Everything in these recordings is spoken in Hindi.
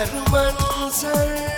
Hermano Sánchez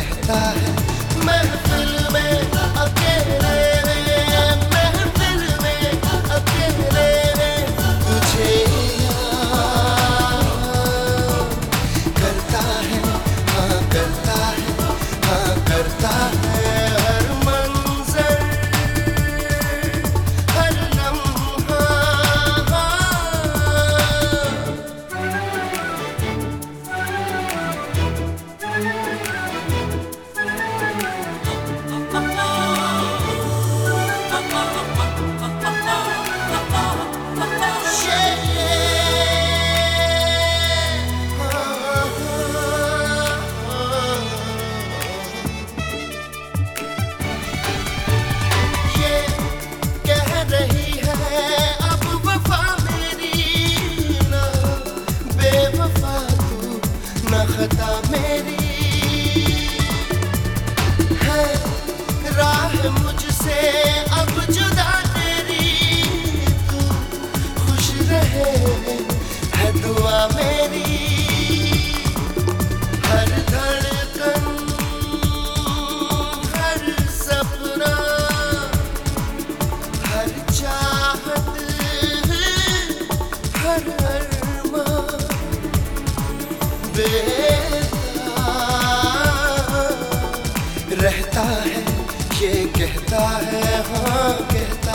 get tired. मुझसे, अब जुदा तेरी तू खुश रहे मेरी। हर हर हर चाहत, हर हर रहता है। कहता है हाँ कहता